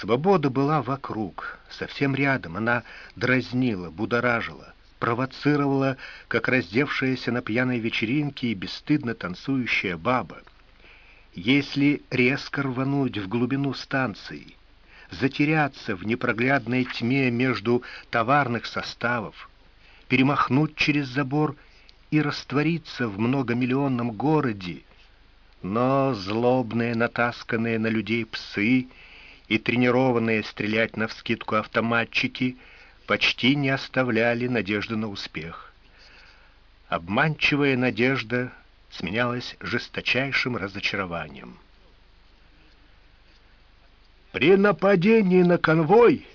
Свобода была вокруг, совсем рядом. Она дразнила, будоражила, провоцировала, как раздевшаяся на пьяной вечеринке и бесстыдно танцующая баба. Если резко рвануть в глубину станции, затеряться в непроглядной тьме между товарных составов, перемахнуть через забор и раствориться в многомиллионном городе, но злобные, натасканные на людей псы и тренированные стрелять навскидку автоматчики почти не оставляли надежды на успех. Обманчивая надежда сменялась жесточайшим разочарованием. При нападении на конвой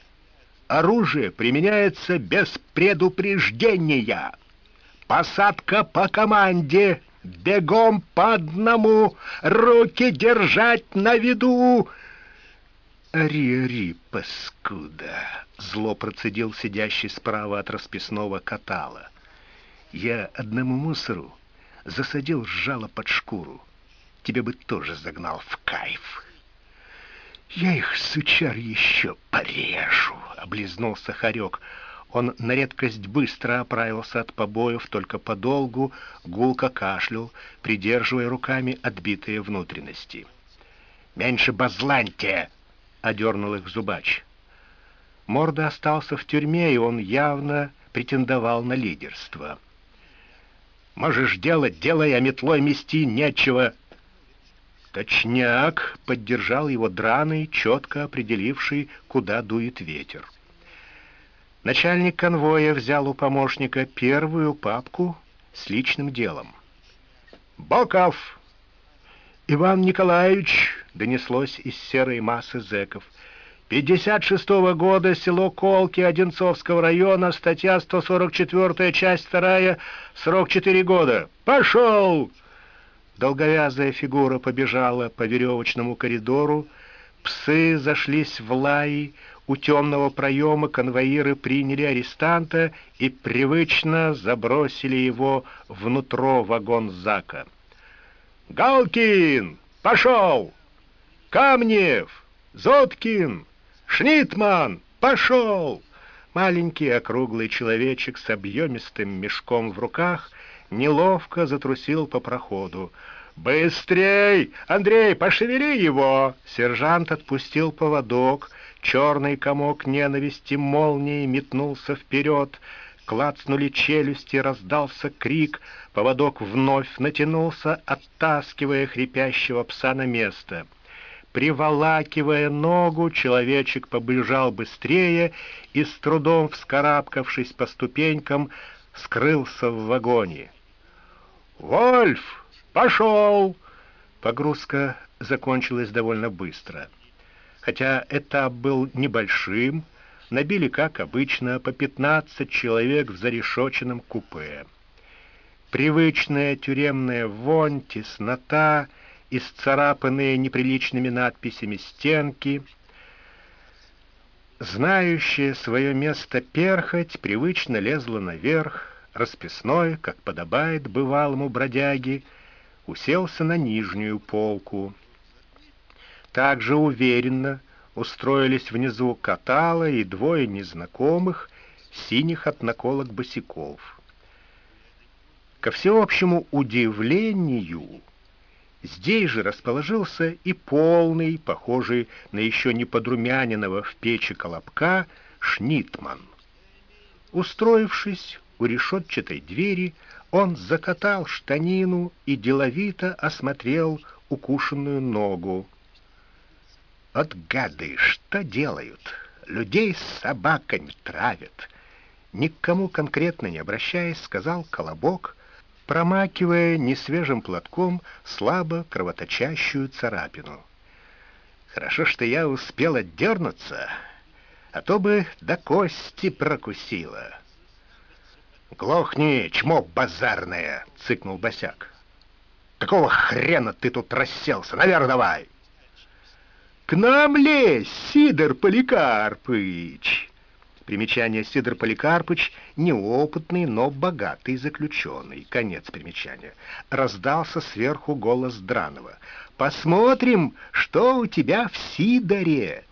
оружие применяется без предупреждения. Посадка по команде, бегом по одному, руки держать на виду. «Ари-ари, паскуда!» — зло процедил сидящий справа от расписного катала. «Я одному мусору засадил жало под шкуру. Тебе бы тоже загнал в кайф». «Я их, сучар, еще порежу!» — облизнулся Харек. Он на редкость быстро оправился от побоев, только подолгу гулко кашлял, придерживая руками отбитые внутренности. «Меньше базланьте!» — одернул их зубач. Морда остался в тюрьме, и он явно претендовал на лидерство. «Можешь делать, делай, а метлой мести нечего!» «Точняк!» — поддержал его драный, четко определивший, куда дует ветер. Начальник конвоя взял у помощника первую папку с личным делом. «Боков!» «Иван Николаевич!» — донеслось из серой массы зэков. «56-го года, село Колки Одинцовского района, статья 144, часть 2, срок 4 года. Пошел!» Долговязая фигура побежала по веревочному коридору, псы зашлись в лаи, у темного проема конвоиры приняли арестанта и привычно забросили его внутрь вагон Зака. «Галкин! Пошел!» Камнев! Зоткин! Шнитман! Пошел!» Маленький округлый человечек с объемистым мешком в руках неловко затрусил по проходу. «Быстрей! Андрей, пошевели его!» Сержант отпустил поводок. Черный комок ненависти молнией метнулся вперед. Клацнули челюсти, раздался крик. Поводок вновь натянулся, оттаскивая хрипящего пса на место. Приволакивая ногу, человечек побежал быстрее и, с трудом вскарабкавшись по ступенькам, скрылся в вагоне. «Вольф, пошел!» Погрузка закончилась довольно быстро. Хотя этап был небольшим, набили, как обычно, по пятнадцать человек в зарешоченном купе. Привычная тюремная вонь, теснота — исцарапанные неприличными надписями стенки. Знающая свое место перхоть привычно лезла наверх, расписной, как подобает бывалому бродяге, уселся на нижнюю полку. Также уверенно устроились внизу катала и двое незнакомых, синих от наколок босиков. Ко всеобщему удивлению Здесь же расположился и полный, похожий на еще не подрумяненного в печи колобка, Шнитман. Устроившись у решетчатой двери, он закатал штанину и деловито осмотрел укушенную ногу. «От гады, что делают? Людей с собаками травят!» Никому конкретно не обращаясь, сказал Колобок, промакивая несвежим платком слабо кровоточащую царапину. Хорошо, что я успел отдернуться, а то бы до кости прокусила. «Глохни, чмо базарное!» — цыкнул босяк. «Какого хрена ты тут расселся? Наверх давай!» «К нам лезь, Сидор Поликарпыч!» Примечание Сидор Поликарпыч — неопытный, но богатый заключенный. Конец примечания. Раздался сверху голос Дранова. «Посмотрим, что у тебя в Сидоре!»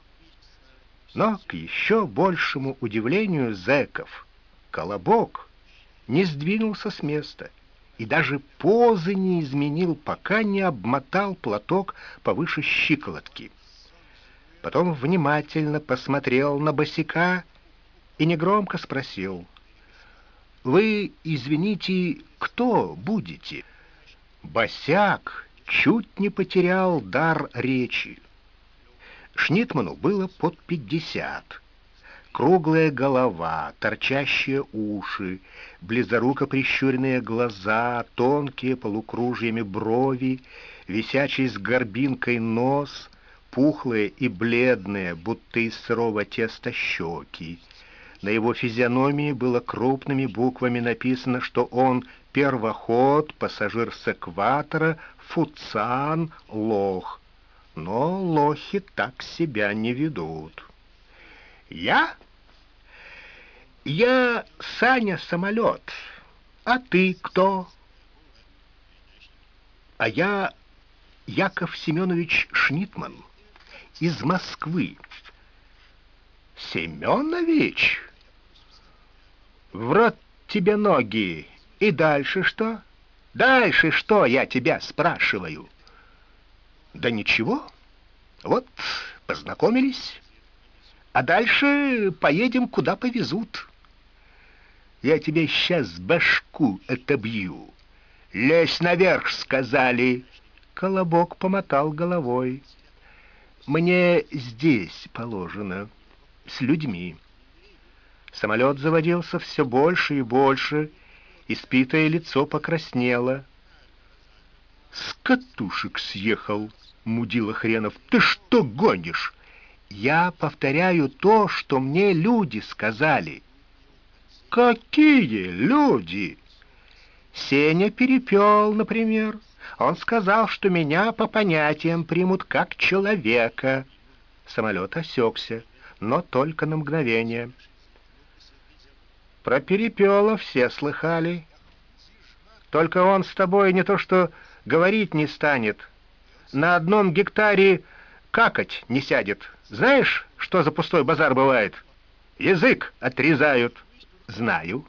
Но, к еще большему удивлению зэков, Колобок не сдвинулся с места и даже позы не изменил, пока не обмотал платок повыше щиколотки. Потом внимательно посмотрел на босика и негромко спросил, «Вы, извините, кто будете?» Босяк чуть не потерял дар речи. Шнитману было под пятьдесят. Круглая голова, торчащие уши, близоруко прищуренные глаза, тонкие полукружьями брови, висячий с горбинкой нос, пухлые и бледные, будто из сырого теста щеки. На его физиономии было крупными буквами написано, что он первоход, пассажир с экватора, фуцан, лох. Но лохи так себя не ведут. «Я? Я Саня Самолет. А ты кто?» «А я Яков Семенович Шнитман из Москвы». «Семенович? В рот тебе ноги!» И дальше что? Дальше что, я тебя спрашиваю? Да ничего. Вот, познакомились. А дальше поедем, куда повезут. Я тебе сейчас башку отобью. Лезь наверх, сказали. Колобок помотал головой. Мне здесь положено, с людьми. Самолет заводился все больше и больше, Испитое лицо покраснело. «С катушек съехал!» — мудила Хренов. «Ты что гонишь?» «Я повторяю то, что мне люди сказали». «Какие люди?» «Сеня перепел, например. Он сказал, что меня по понятиям примут как человека». Самолет осекся, но только на мгновение. Про Перепела все слыхали. Только он с тобой не то что говорить не станет, на одном гектаре какать не сядет. Знаешь, что за пустой базар бывает? Язык отрезают. Знаю.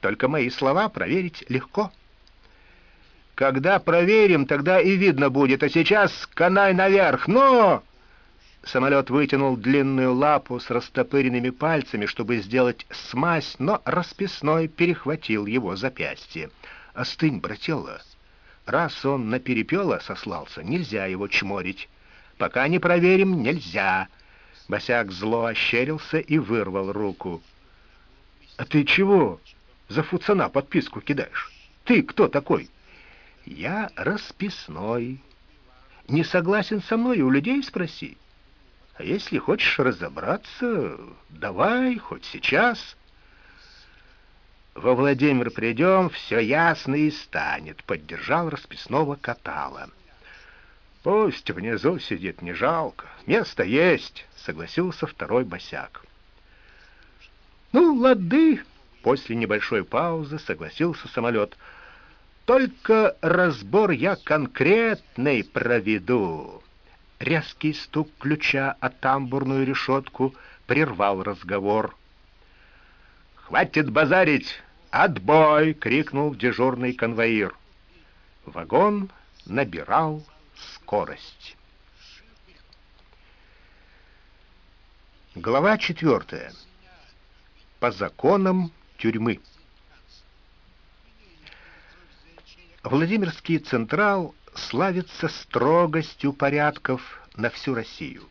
Только мои слова проверить легко. Когда проверим, тогда и видно будет. А сейчас канай наверх. Но... Самолет вытянул длинную лапу с растопыренными пальцами, чтобы сделать смазь, но расписной перехватил его запястье. «Остынь, брателло! Раз он на перепела сослался, нельзя его чморить. Пока не проверим, нельзя!» Босяк зло ощерился и вырвал руку. «А ты чего за фуцана подписку кидаешь? Ты кто такой?» «Я расписной. Не согласен со мной, у людей спроси». А если хочешь разобраться, давай, хоть сейчас. Во Владимир придем, все ясно и станет, поддержал расписного Катала. Пусть внизу сидит, не жалко. Место есть, согласился второй босяк. Ну, лады, после небольшой паузы согласился самолет. Только разбор я конкретный проведу. Резкий стук ключа о тамбурную решетку прервал разговор. «Хватит базарить! Отбой!» — крикнул дежурный конвоир. Вагон набирал скорость. Глава четвертая. По законам тюрьмы. Владимирский Централ славится строгостью порядков на всю Россию.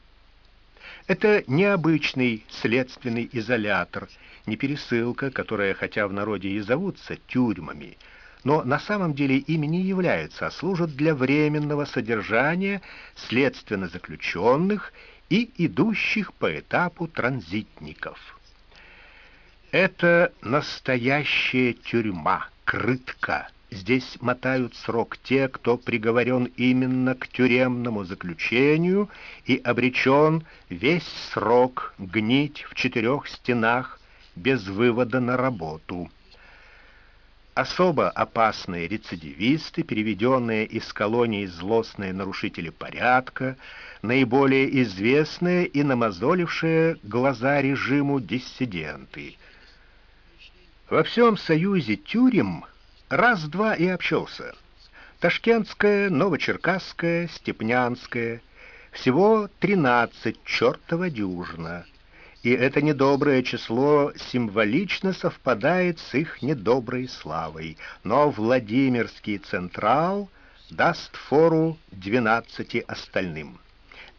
Это необычный следственный изолятор, не пересылка, которая, хотя в народе и зовутся тюрьмами, но на самом деле ими не являются, а служат для временного содержания следственно заключенных и идущих по этапу транзитников. Это настоящая тюрьма, крытка, Здесь мотают срок те, кто приговорен именно к тюремному заключению и обречен весь срок гнить в четырех стенах без вывода на работу. особо опасные рецидивисты, переведенные из колонии злостные нарушители порядка, наиболее известные и намазолившие глаза режиму диссиденты. Во всем союзе тюрем раз-два и общался. Ташкентская, Новочеркасская, Степнянская. Всего тринадцать чертова дюжина и это недоброе число символично совпадает с их недоброй славой. Но Владимирский Централ даст фору двенадцати остальным.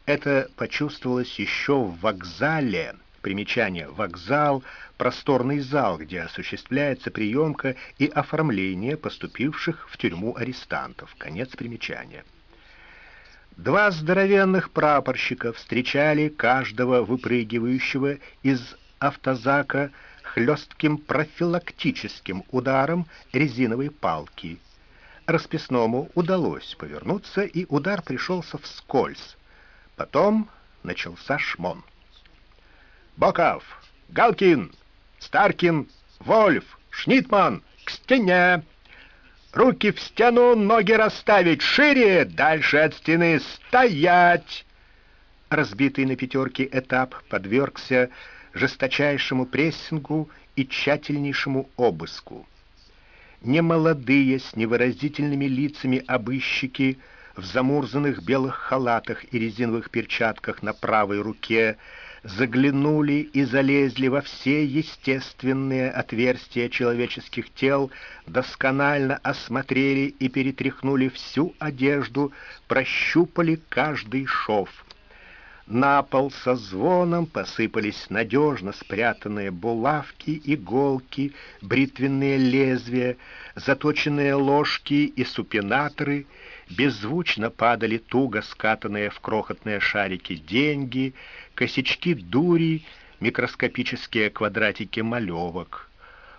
Это почувствовалось еще в вокзале. Примечание. Вокзал — просторный зал, где осуществляется приемка и оформление поступивших в тюрьму арестантов. Конец примечания. Два здоровенных прапорщика встречали каждого выпрыгивающего из автозака хлестким профилактическим ударом резиновой палки. Расписному удалось повернуться, и удар пришелся вскользь. Потом начался шмон. «Боков! Галкин! Старкин! Вольф! Шнитман! К стене!» Руки в стену, ноги расставить шире, дальше от стены стоять. Разбитый на пятерке этап подвергся жесточайшему прессингу и тщательнейшему обыску. Немолодые с невыразительными лицами обыщики в замурзанных белых халатах и резиновых перчатках на правой руке заглянули и залезли во все естественные отверстия человеческих тел, досконально осмотрели и перетряхнули всю одежду, прощупали каждый шов. На пол со звоном посыпались надежно спрятанные булавки, иголки, бритвенные лезвия, заточенные ложки и супинаторы, беззвучно падали туго скатанные в крохотные шарики деньги, косячки дури, микроскопические квадратики малевок.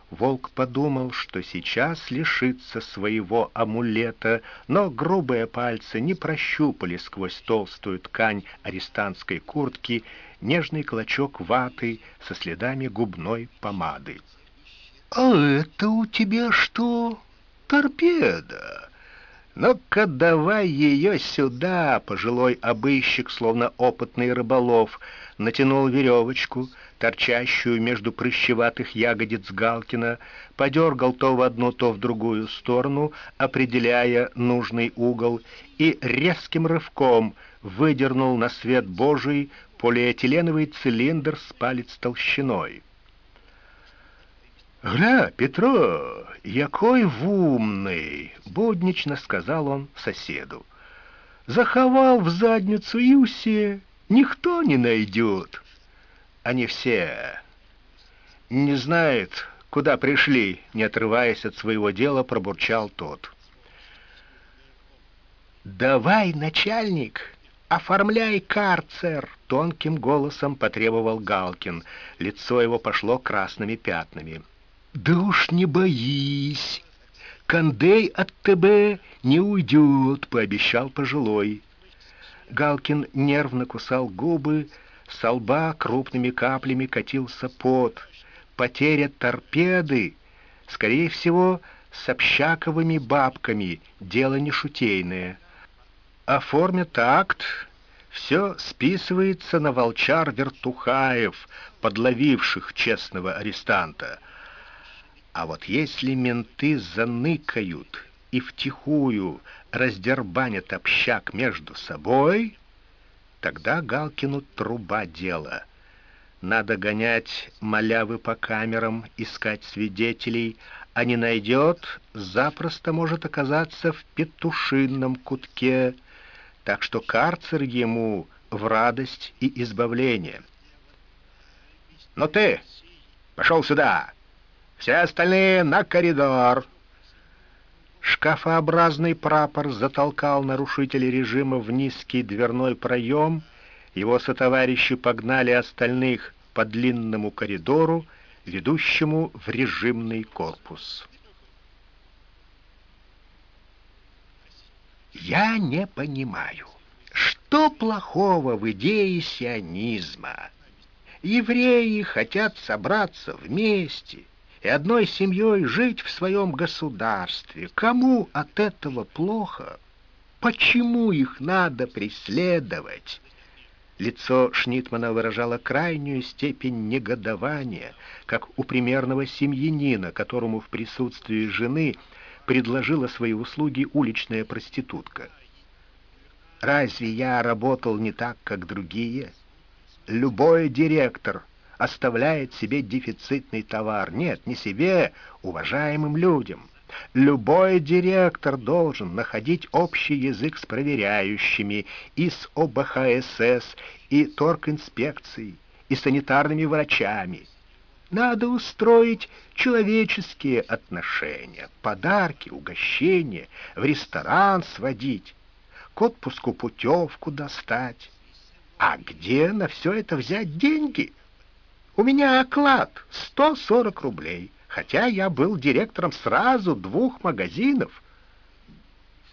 Волк подумал, что сейчас лишится своего амулета, но грубые пальцы не прощупали сквозь толстую ткань арестантской куртки нежный клочок ваты со следами губной помады. «А это у тебя что, торпеда?» «Ну-ка, давай ее сюда!» Пожилой обыщик, словно опытный рыболов, натянул веревочку, торчащую между прыщеватых ягодиц Галкина, подергал то в одну, то в другую сторону, определяя нужный угол, и резким рывком выдернул на свет Божий полиэтиленовый цилиндр с палец толщиной. «Гля, Петро, якой вумный!» — буднично сказал он соседу. «Заховал в задницу и усе, никто не найдет». Они все не знают, куда пришли, не отрываясь от своего дела, пробурчал тот. «Давай, начальник, оформляй карцер!» — тонким голосом потребовал Галкин. Лицо его пошло красными пятнами. Да уж не боись, Кандей от тебе не уйдет, пообещал пожилой. Галкин нервно кусал губы, со лба крупными каплями катился пот. Потеря торпеды, скорее всего, с общаковыми бабками, дело не шутейное. Оформят акт, все списывается на волчар Вертухаев, подловивших честного арестанта. А вот если менты заныкают и втихую раздербанят общак между собой, тогда Галкину труба дело. Надо гонять малявы по камерам, искать свидетелей, а не найдет, запросто может оказаться в петушинном кутке, так что карцер ему в радость и избавление. «Но «Ну ты пошел сюда!» Все остальные на коридор!» Шкафообразный прапор затолкал нарушителей режима в низкий дверной проем, его сотоварищи погнали остальных по длинному коридору, ведущему в режимный корпус. «Я не понимаю, что плохого в идее сионизма? Евреи хотят собраться вместе» и одной семьей жить в своем государстве. Кому от этого плохо? Почему их надо преследовать? Лицо Шнитмана выражало крайнюю степень негодования, как у примерного семьянина, которому в присутствии жены предложила свои услуги уличная проститутка. «Разве я работал не так, как другие? Любой директор оставляет себе дефицитный товар. Нет, не себе, уважаемым людям». Любой директор должен находить общий язык с проверяющими и с ОБХСС, и торгинспекцией, и санитарными врачами. Надо устроить человеческие отношения, подарки, угощения, в ресторан сводить, к отпуску путевку достать. А где на все это взять деньги? У меня оклад 140 рублей хотя я был директором сразу двух магазинов.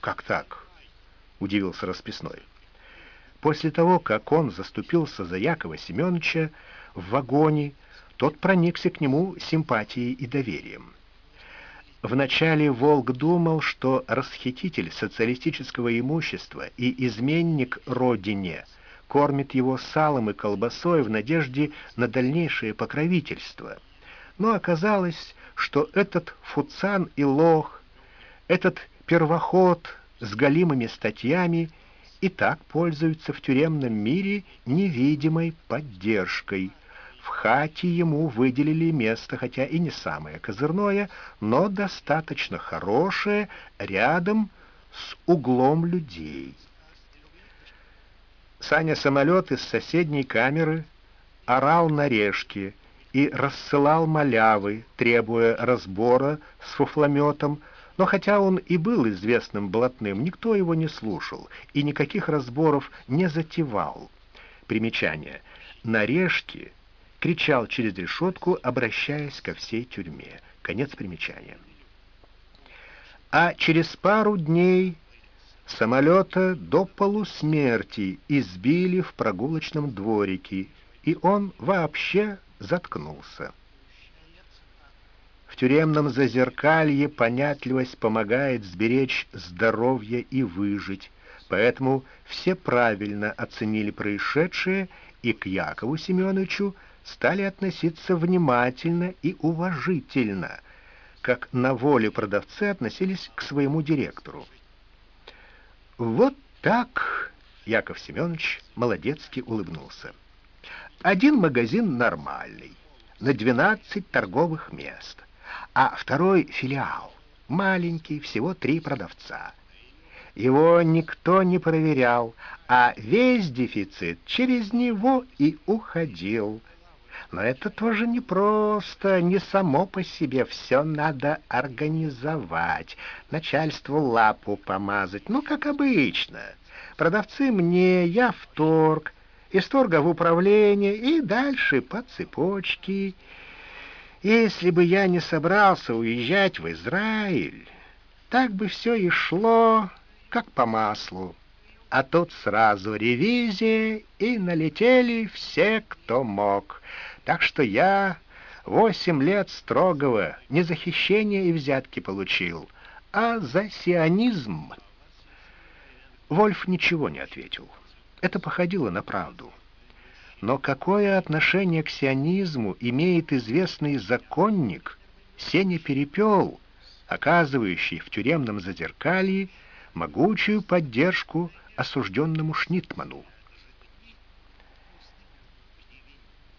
«Как так?» — удивился расписной. После того, как он заступился за Якова Семеновича в вагоне, тот проникся к нему симпатией и доверием. Вначале Волк думал, что расхититель социалистического имущества и изменник родине кормит его салом и колбасой в надежде на дальнейшее покровительство — но оказалось, что этот фуцан и лох, этот первоход с голимыми статьями и так пользуются в тюремном мире невидимой поддержкой. В хате ему выделили место, хотя и не самое козырное, но достаточно хорошее, рядом с углом людей. Саня самолет из соседней камеры орал на решке, и рассылал малявы, требуя разбора с фуфлометом, но хотя он и был известным блатным, никто его не слушал и никаких разборов не затевал. Примечание. Нарежки кричал через решетку, обращаясь ко всей тюрьме. Конец примечания. А через пару дней самолета до полусмерти избили в прогулочном дворике, и он вообще заткнулся. В тюремном зазеркалье понятливость помогает сберечь здоровье и выжить, поэтому все правильно оценили происшедшее и к Якову Семеновичу стали относиться внимательно и уважительно, как на воле продавцы относились к своему директору. Вот так Яков Семенович молодецки улыбнулся. Один магазин нормальный, на 12 торговых мест, а второй филиал, маленький, всего три продавца. Его никто не проверял, а весь дефицит через него и уходил. Но это тоже не просто, не само по себе, все надо организовать, начальству лапу помазать, ну, как обычно. Продавцы мне, я в торг, из торга в управление и дальше по цепочке. Если бы я не собрался уезжать в Израиль, так бы все и шло, как по маслу. А тут сразу ревизия, и налетели все, кто мог. Так что я восемь лет строгого не за хищение и взятки получил, а за сионизм. Вольф ничего не ответил. Это походило на правду. Но какое отношение к сионизму имеет известный законник Сеня Перепел, оказывающий в тюремном зазеркалье могучую поддержку осужденному Шнитману?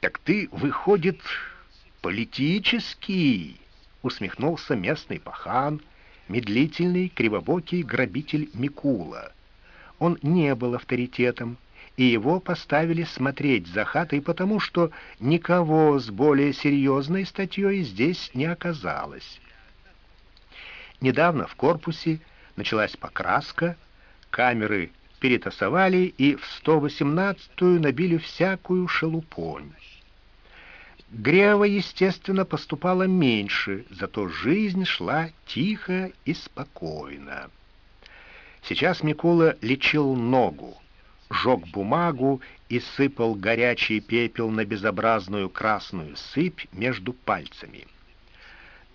«Так ты, выходит, политический?» — усмехнулся местный пахан, медлительный, кривобокий грабитель Микула — он не был авторитетом, и его поставили смотреть за хатой, потому что никого с более серьезной статьей здесь не оказалось. Недавно в корпусе началась покраска, камеры перетасовали и в 118-ю набили всякую шелупонь. Грева, естественно, поступала меньше, зато жизнь шла тихо и спокойно. Сейчас Микула лечил ногу, жег бумагу и сыпал горячий пепел на безобразную красную сыпь между пальцами.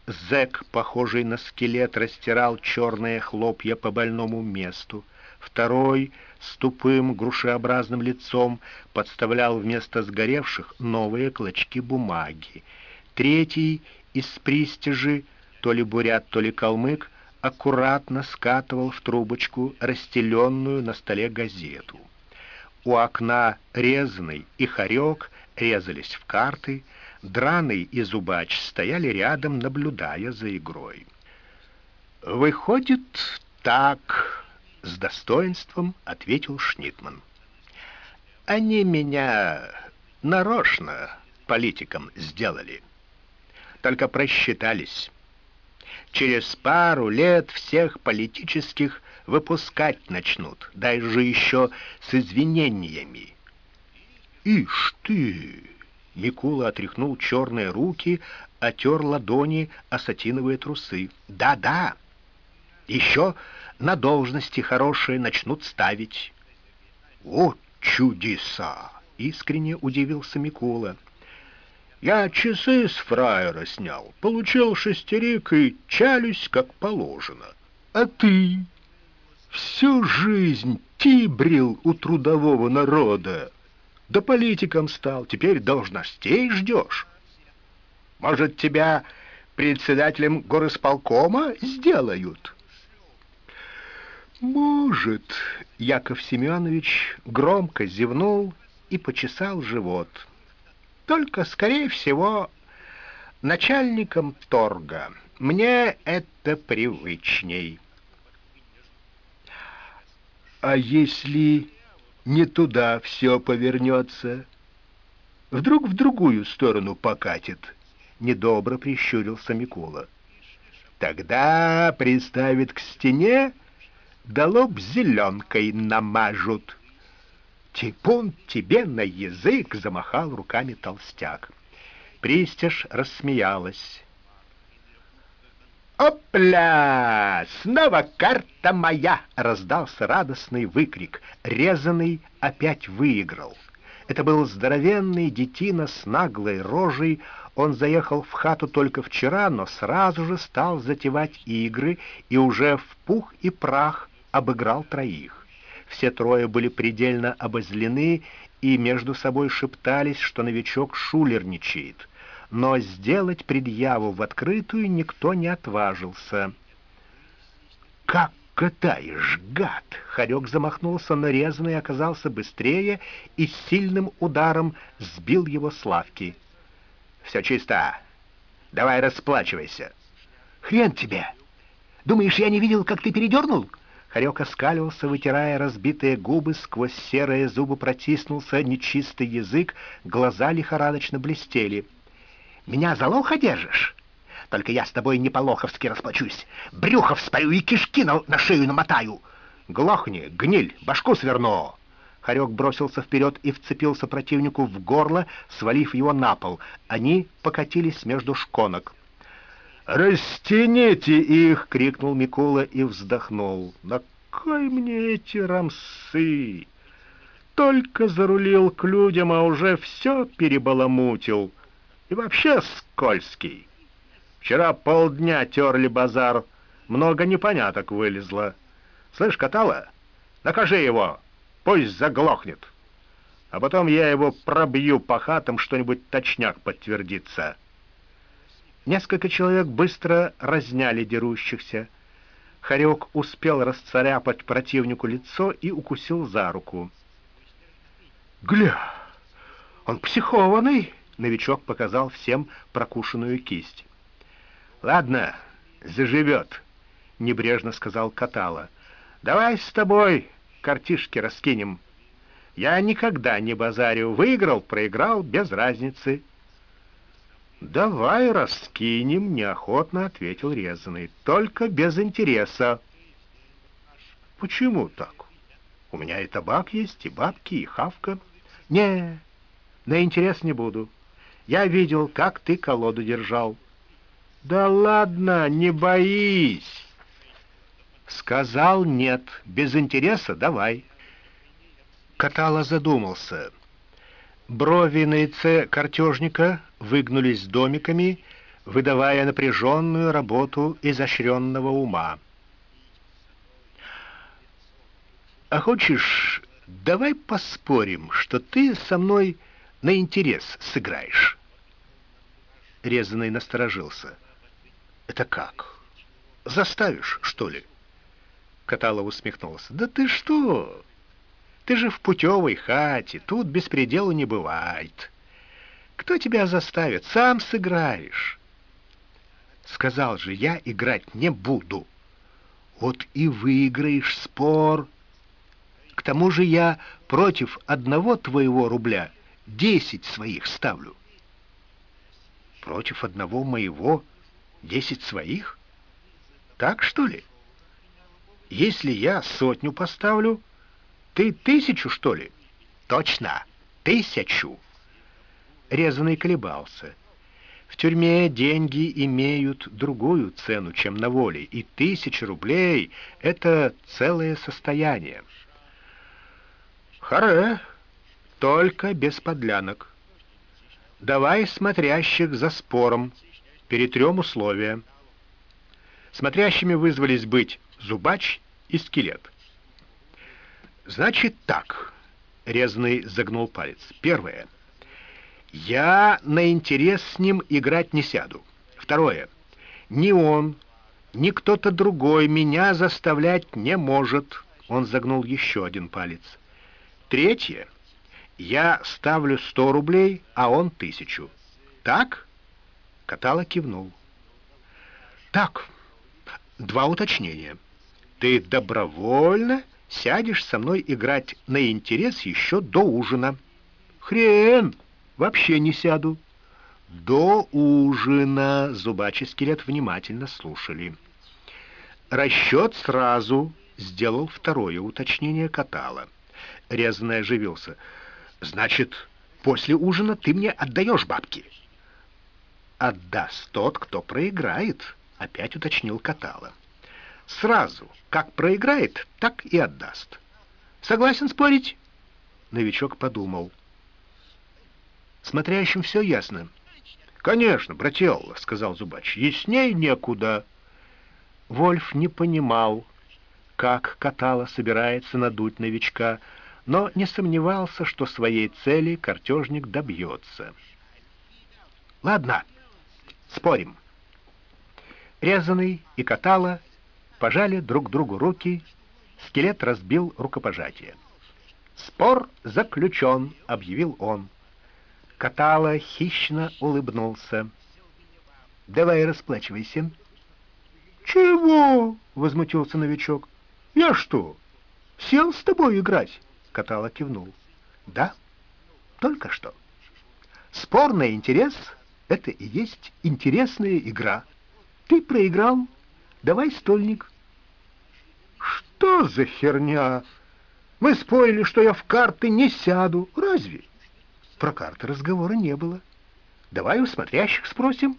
Зэк, похожий на скелет, растирал черные хлопья по больному месту. Второй, с тупым грушеобразным лицом, подставлял вместо сгоревших новые клочки бумаги. Третий, из пристижи, то ли бурят, то ли калмык, аккуратно скатывал в трубочку расстеленную на столе газету. У окна резанный и хорек резались в карты, драный и зубач стояли рядом, наблюдая за игрой. «Выходит, так...» — с достоинством ответил Шнитман. «Они меня нарочно политиком сделали, только просчитались. Через пару лет всех политических выпускать начнут, даже еще с извинениями. «Ишь ты!» Микула отряхнул черные руки, отер ладони о сатиновые трусы. «Да-да! Еще на должности хорошие начнут ставить». «О, чудеса!» — искренне удивился Микула. Я часы с фраера снял, получил шестерик и чалюсь, как положено. А ты всю жизнь тибрил у трудового народа, да политиком стал, теперь должностей ждешь. Может, тебя председателем горосполкома сделают?» «Может», — Яков Семенович громко зевнул и почесал живот. Только, скорее всего, начальником торга. Мне это привычней. А если не туда все повернется? Вдруг в другую сторону покатит? Недобро прищурился Микола. Тогда приставит к стене, да лоб зеленкой намажут. «Типун тебе на язык!» — замахал руками толстяк. Пристиж рассмеялась. «Опля! Снова карта моя!» — раздался радостный выкрик. Резанный опять выиграл. Это был здоровенный детина с наглой рожей. Он заехал в хату только вчера, но сразу же стал затевать игры и уже в пух и прах обыграл троих. Все трое были предельно обозлены и между собой шептались, что новичок шулерничает. Но сделать предъяву в открытую никто не отважился. «Как катаешь, гад!» Харек замахнулся, нарезанный оказался быстрее и сильным ударом сбил его с лавки. «Все чисто. Давай расплачивайся». «Хрен тебе! Думаешь, я не видел, как ты передернул?» Хорек оскалился, вытирая разбитые губы, сквозь серые зубы протиснулся нечистый язык, глаза лихорадочно блестели. «Меня за лоха держишь? Только я с тобой не по-лоховски расплачусь. Брюхо вспою и кишки на, на шею намотаю!» «Глохни, гниль, башку сверну!» Хорек бросился вперед и вцепился противнику в горло, свалив его на пол. Они покатились между шконок. «Растяните их!» — крикнул Микола и вздохнул. «На кой мне эти рамсы? Только зарулил к людям, а уже все перебаламутил. И вообще скользкий. Вчера полдня терли базар, много непоняток вылезло. Слышь, Катала, накажи его, пусть заглохнет. А потом я его пробью по хатам, что-нибудь точняк подтвердится». Несколько человек быстро разняли дерущихся. Харек успел расцарапать противнику лицо и укусил за руку. «Гля! Он психованный!» — новичок показал всем прокушенную кисть. «Ладно, заживет», — небрежно сказал Катала. «Давай с тобой картишки раскинем. Я никогда не базарю. Выиграл, проиграл, без разницы». «Давай раскинем», — неохотно ответил резанный. «Только без интереса». «Почему так? У меня и табак есть, и бабки, и хавка». «Не, на интерес не буду. Я видел, как ты колоду держал». «Да ладно, не боись!» «Сказал нет, без интереса давай». Катала задумался. Брови на лице картежника выгнулись домиками, выдавая напряженную работу изощренного ума. «А хочешь, давай поспорим, что ты со мной на интерес сыграешь?» Резанный насторожился. «Это как? Заставишь, что ли?» Каталов усмехнулся. «Да ты что? Ты же в путевой хате, тут беспределу не бывает. Кто тебя заставит? Сам сыграешь». Сказал же, я играть не буду. Вот и выиграешь спор. К тому же я против одного твоего рубля десять своих ставлю. Против одного моего десять своих? Так, что ли? Если я сотню поставлю, ты тысячу, что ли? Точно, тысячу. Резанный колебался. В тюрьме деньги имеют другую цену, чем на воле, и тысяча рублей — это целое состояние. Харе, только без подлянок. Давай смотрящих за спором, перетрем условия. Смотрящими вызвались быть зубач и скелет. Значит так, резный загнул палец. Первое — я на интерес с ним играть не сяду. Второе. Ни он, ни кто-то другой меня заставлять не может. Он загнул еще один палец. Третье. Я ставлю сто рублей, а он тысячу. Так? Катала кивнул. Так, два уточнения. Ты добровольно сядешь со мной играть на интерес еще до ужина. Хрен! Вообще не сяду. До ужина зубач и скелет внимательно слушали. Расчет сразу сделал второе уточнение Катала. Резанный оживился. «Значит, после ужина ты мне отдаешь бабки?» «Отдаст тот, кто проиграет», — опять уточнил Катала. «Сразу, как проиграет, так и отдаст. Согласен спорить?» Новичок подумал. Смотрящим все ясно. «Конечно, брателло», — сказал Зубач, — «ясней некуда». Вольф не понимал, как Катала собирается надуть новичка, но не сомневался, что своей цели картежник добьется. «Ладно, спорим». Резанный и Катала пожали друг другу руки, скелет разбил рукопожатие. «Спор заключен», — объявил он. Катала хищно улыбнулся. «Давай расплачивайся». «Чего?» — возмутился новичок. «Я что, сел с тобой играть?» Катала кивнул. «Да, только что. Спорный интерес — это и есть интересная игра. Ты проиграл, давай стольник». «Что за херня? Мы спорили, что я в карты не сяду. Разве?» Про карты разговора не было. Давай у смотрящих спросим.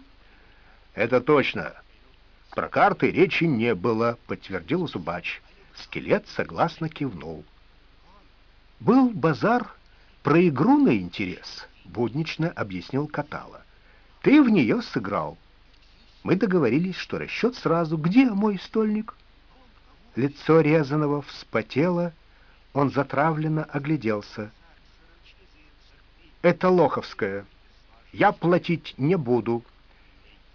Это точно. Про карты речи не было, подтвердил Зубач. Скелет согласно кивнул. Был базар про игру на интерес, буднично объяснил Катала. Ты в нее сыграл. Мы договорились, что расчет сразу. Где мой стольник? Лицо резаного вспотело, он затравленно огляделся. Это Лоховская. Я платить не буду.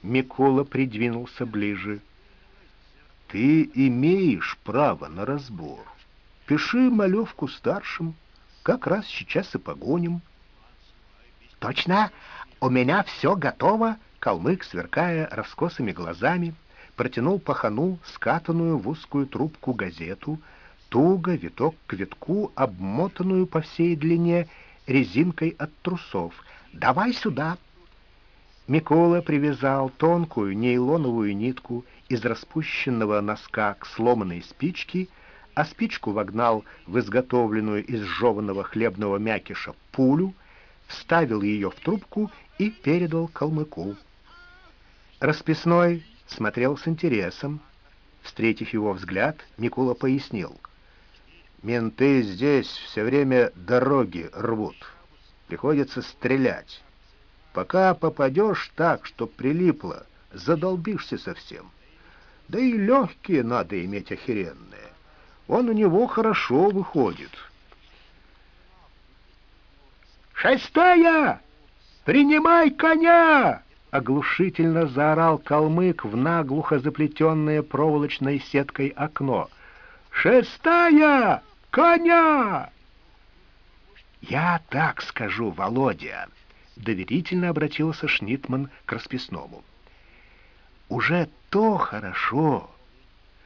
Микола придвинулся ближе. Ты имеешь право на разбор. Пиши малевку старшим. Как раз сейчас и погоним. Точно, у меня все готово. Калмык, сверкая раскосыми глазами, протянул пахану скатанную в узкую трубку газету, туго, виток к витку, обмотанную по всей длине, резинкой от трусов. «Давай сюда!» Микола привязал тонкую нейлоновую нитку из распущенного носка к сломанной спичке, а спичку вогнал в изготовленную из жеванного хлебного мякиша пулю, вставил ее в трубку и передал калмыку. Расписной смотрел с интересом. Встретив его взгляд, Микола пояснил — Менты здесь все время дороги рвут. Приходится стрелять. Пока попадешь так, что прилипло, задолбишься совсем. Да и легкие надо иметь охеренные. Он у него хорошо выходит. «Шестая! Принимай коня!» Оглушительно заорал калмык в наглухо заплетенное проволочной сеткой окно. «Шестая! Коня!» «Я так скажу, Володя!» — доверительно обратился Шнитман к расписному. «Уже то хорошо,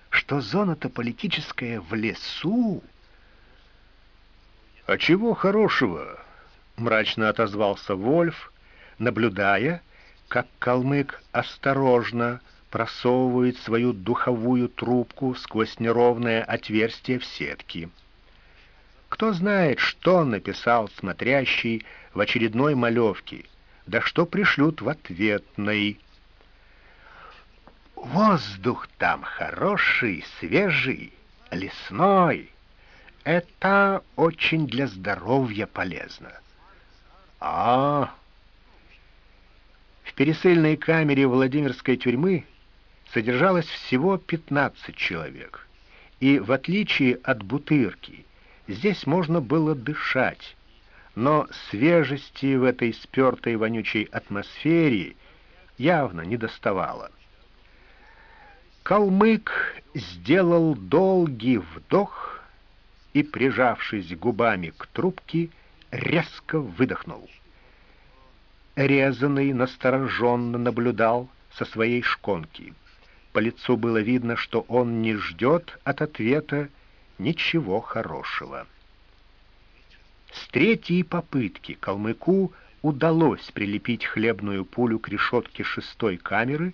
что зона-то политическая в лесу». «А чего хорошего?» — мрачно отозвался Вольф, наблюдая, как калмык осторожно просовывает свою духовую трубку сквозь неровное отверстие в сетке. Кто знает, что написал смотрящий в очередной малевке, да что пришлют в ответной. Воздух там хороший, свежий, лесной. Это очень для здоровья полезно. А, пересыльной камере Владимирской тюрьмы содержалось всего 15 человек, и в отличие от Бутырки, Здесь можно было дышать, но свежести в этой спертой вонючей атмосфере явно не доставало. Калмык сделал долгий вдох и, прижавшись губами к трубке, резко выдохнул. Резанный настороженно наблюдал со своей шконки. По лицу было видно, что он не ждет от ответа ничего хорошего. С третьей попытки калмыку удалось прилепить хлебную пулю к решетке шестой камеры,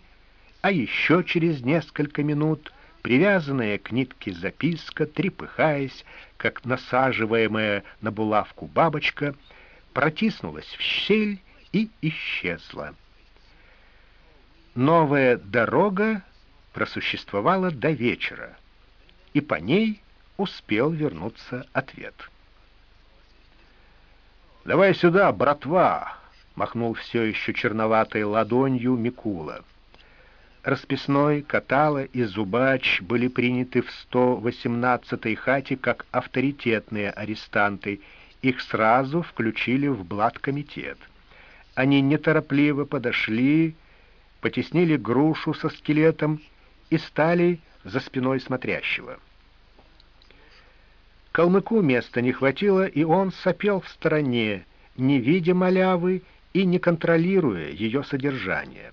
а еще через несколько минут привязанная к нитке записка, трепыхаясь, как насаживаемая на булавку бабочка, протиснулась в щель и исчезла. Новая дорога просуществовала до вечера, и по ней успел вернуться ответ. «Давай сюда, братва!» — махнул все еще черноватой ладонью Микула. Расписной, Катала и Зубач были приняты в 118-й хате как авторитетные арестанты. Их сразу включили в блаткомитет. Они неторопливо подошли, потеснили грушу со скелетом и стали за спиной смотрящего. Калмыку места не хватило, и он сопел в стороне, не видя малявы и не контролируя ее содержание.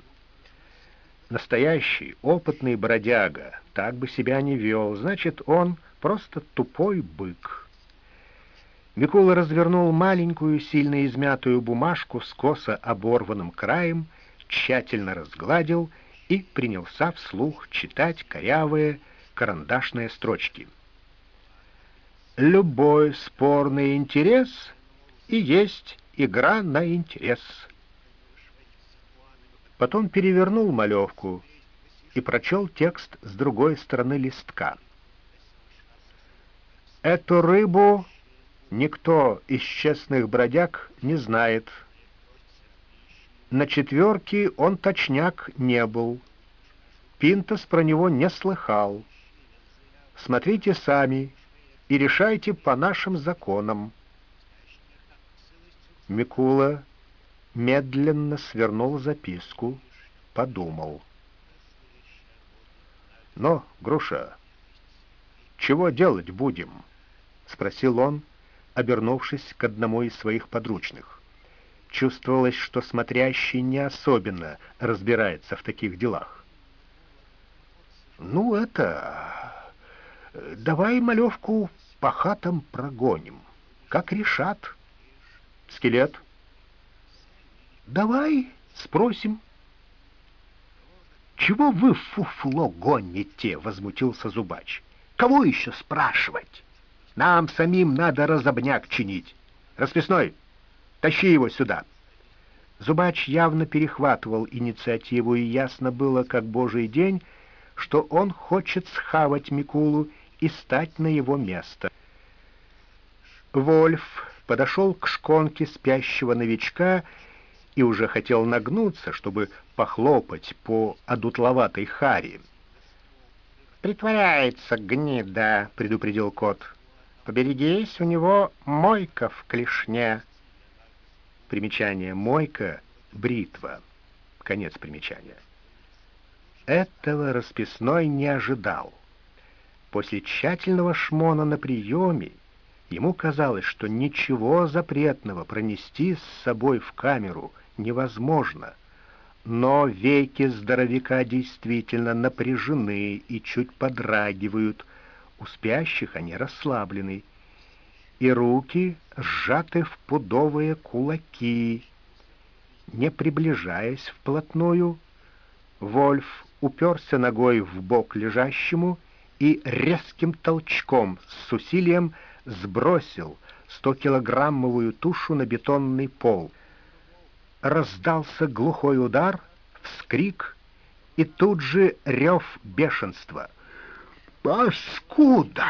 Настоящий, опытный бродяга так бы себя не вел, значит, он просто тупой бык. Микула развернул маленькую, сильно измятую бумажку с косо оборванным краем, тщательно разгладил и принялся вслух читать корявые карандашные строчки — любой спорный интерес и есть игра на интерес. Потом перевернул малевку и прочел текст с другой стороны листка. Эту рыбу никто из честных бродяг не знает. На четверке он точняк не был. Пинтос про него не слыхал. Смотрите сами, и решайте по нашим законам. Микула медленно свернул записку, подумал. «Но, Груша, чего делать будем?» — спросил он, обернувшись к одному из своих подручных. Чувствовалось, что смотрящий не особенно разбирается в таких делах. «Ну, это... Давай малевку по хатам прогоним, как решат. Скелет. Давай спросим. Чего вы фуфло гоните? Возмутился Зубач. Кого еще спрашивать? Нам самим надо разобняк чинить. Расписной, тащи его сюда. Зубач явно перехватывал инициативу, и ясно было, как божий день, что он хочет схавать Микулу и стать на его место. Вольф подошел к шконке спящего новичка и уже хотел нагнуться, чтобы похлопать по одутловатой харе. «Притворяется гнида», — предупредил кот. «Поберегись, у него мойка в клешне». Примечание «мойка» — бритва. Конец примечания. Этого расписной не ожидал. После тщательного шмона на приеме ему казалось, что ничего запретного пронести с собой в камеру невозможно. Но веки здоровяка действительно напряжены и чуть подрагивают, у спящих они расслаблены, и руки сжаты в пудовые кулаки. Не приближаясь вплотную, Вольф уперся ногой в бок лежащему и резким толчком с усилием сбросил стокилограммовую тушу на бетонный пол. Раздался глухой удар, вскрик и тут же рев бешенства. «Паскуда!»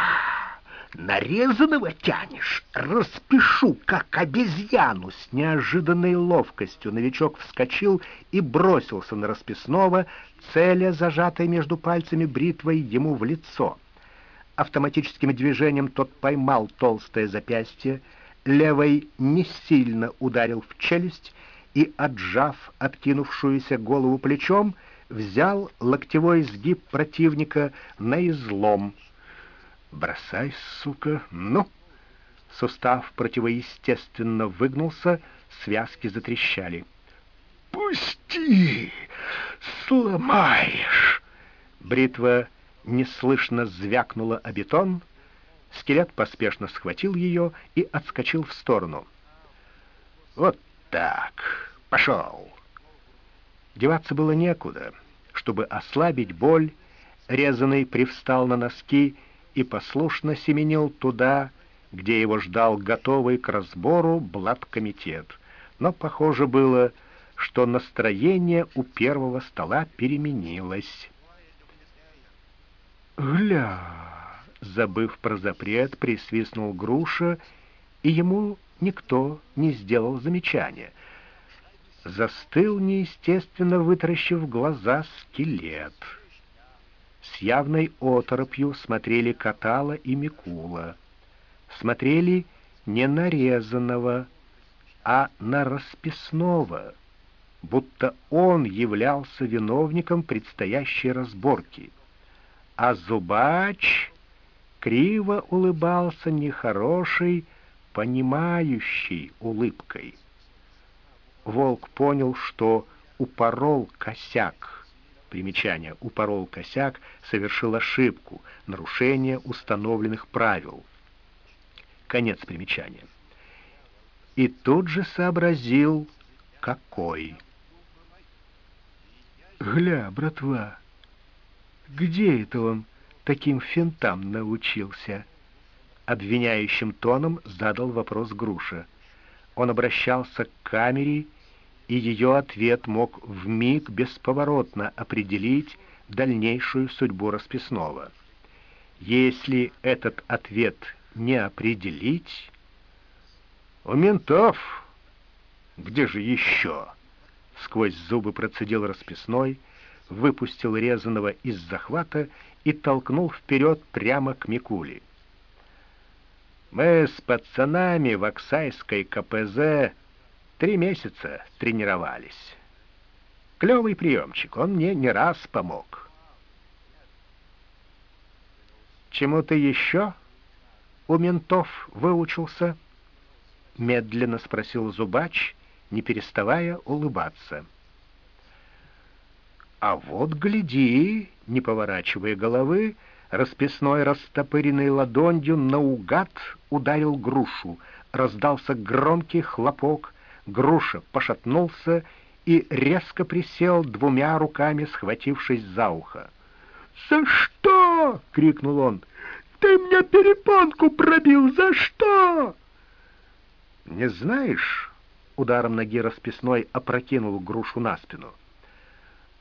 нарезанного тянешь, распишу, как обезьяну. С неожиданной ловкостью новичок вскочил и бросился на расписного, целя, зажатой между пальцами бритвой, ему в лицо. Автоматическим движением тот поймал толстое запястье, левой не сильно ударил в челюсть и, отжав откинувшуюся голову плечом, взял локтевой сгиб противника на излом — «Бросай, сука, ну!» Сустав противоестественно выгнулся, связки затрещали. «Пусти! Сломаешь!» Бритва неслышно звякнула о бетон, скелет поспешно схватил ее и отскочил в сторону. «Вот так! Пошел!» Деваться было некуда. Чтобы ослабить боль, резанный привстал на носки и послушно семенил туда, где его ждал готовый к разбору блаткомитет. Но похоже было, что настроение у первого стола переменилось. «Гля!» — забыв про запрет, присвистнул Груша, и ему никто не сделал замечания. Застыл неестественно, вытаращив глаза скелет — с явной оторопью смотрели Катала и Микула. Смотрели не нарезанного, а на расписного, будто он являлся виновником предстоящей разборки. А Зубач криво улыбался нехорошей, понимающей улыбкой. Волк понял, что упорол косяк — Примечание. Упорол косяк, совершил ошибку, нарушение установленных правил. Конец примечания. И тут же сообразил, какой. «Гля, братва, где это он таким финтам научился?» Обвиняющим тоном задал вопрос Груша. Он обращался к камере и ее ответ мог вмиг бесповоротно определить дальнейшую судьбу расписного. Если этот ответ не определить... У ментов... Где же еще? Сквозь зубы процедил расписной, выпустил резаного из захвата и толкнул вперед прямо к Микуле. Мы с пацанами в Оксайской КПЗ Три месяца тренировались. Клевый приемчик, он мне не раз помог. Чему ты еще у ментов выучился? Медленно спросил Зубач, не переставая улыбаться. А вот гляди, не поворачивая головы, расписной растопыренной ладонью наугад ударил грушу. Раздался громкий хлопок, Груша пошатнулся и резко присел, двумя руками схватившись за ухо. «За что?» — крикнул он. «Ты мне перепонку пробил! За что?» «Не знаешь?» — ударом ноги расписной опрокинул грушу на спину.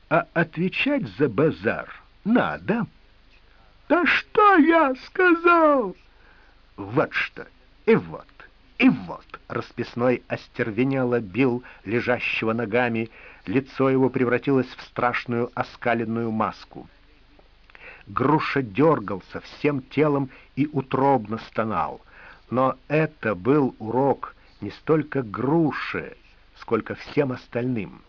«А отвечать за базар надо». «Да что я сказал?» «Вот что! И вот! И вот расписной остервенело бил лежащего ногами, лицо его превратилось в страшную оскаленную маску. Груша дергался всем телом и утробно стонал. Но это был урок не столько груши, сколько всем остальным.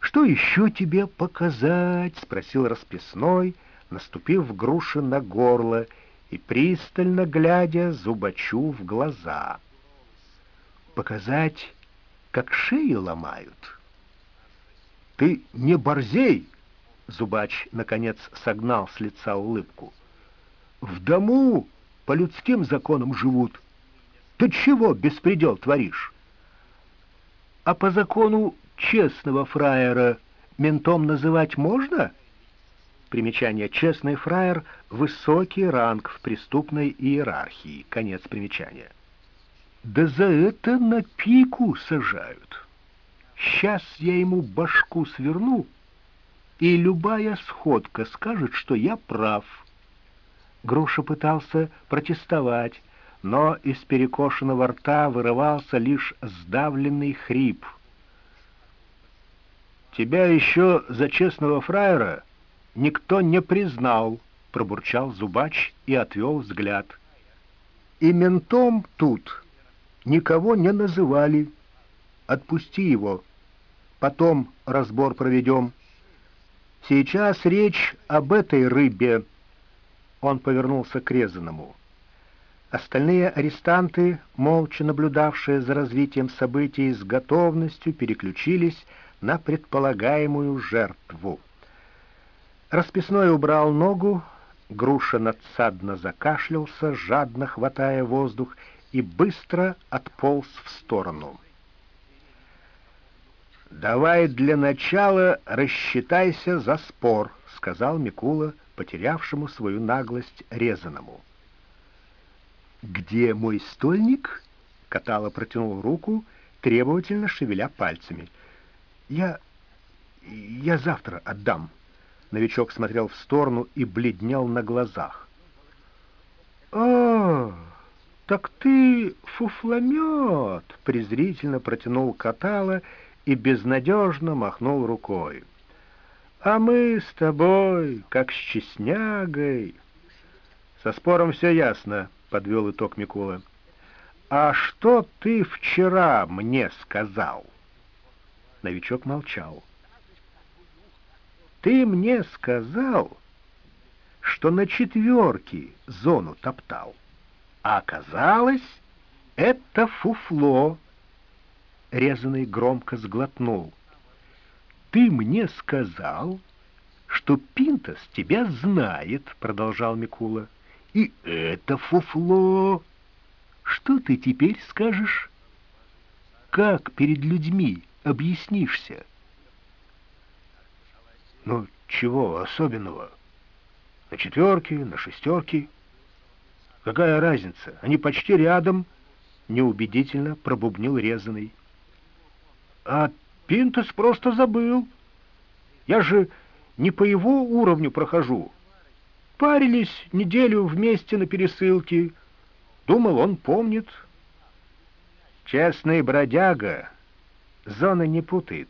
«Что еще тебе показать?» — спросил расписной, наступив груши на горло и пристально глядя зубачу в глаза. «Показать, как шеи ломают?» «Ты не борзей!» Зубач, наконец, согнал с лица улыбку. «В дому по людским законам живут. Ты чего беспредел творишь?» «А по закону честного фраера ментом называть можно?» Примечание. Честный фраер — высокий ранг в преступной иерархии. Конец примечания. «Да за это на пику сажают. Сейчас я ему башку сверну» и любая сходка скажет, что я прав. Груша пытался протестовать, но из перекошенного рта вырывался лишь сдавленный хрип. «Тебя еще за честного фраера никто не признал», — пробурчал Зубач и отвел взгляд. «И ментом тут никого не называли. Отпусти его, потом разбор проведем». Сейчас речь об этой рыбе. Он повернулся к резаному. Остальные арестанты, молча наблюдавшие за развитием событий, с готовностью переключились на предполагаемую жертву. Расписной убрал ногу, груша надсадно закашлялся, жадно хватая воздух, и быстро отполз в сторону. «Давай для начала рассчитайся за спор», — сказал Микула, потерявшему свою наглость резаному. «Где мой стольник?» — Катала протянул руку, требовательно шевеля пальцами. «Я... я завтра отдам». Новичок смотрел в сторону и бледнел на глазах. «А, так ты фуфломет!» — презрительно протянул Катала и безнадежно махнул рукой. «А мы с тобой, как с честнягой...» «Со спором все ясно», — подвел итог Микула. «А что ты вчера мне сказал?» Новичок молчал. «Ты мне сказал, что на четверке зону топтал, а оказалось, это фуфло, Резанный громко сглотнул. «Ты мне сказал, что Пинтас тебя знает», — продолжал Микула. «И это фуфло! Что ты теперь скажешь? Как перед людьми объяснишься?» «Ну, чего особенного? На четверке, на шестерке? Какая разница? Они почти рядом», — неубедительно пробубнил резаный. А Пинтес просто забыл. Я же не по его уровню прохожу. Парились неделю вместе на пересылке. Думал, он помнит. Честный бродяга зона не путает,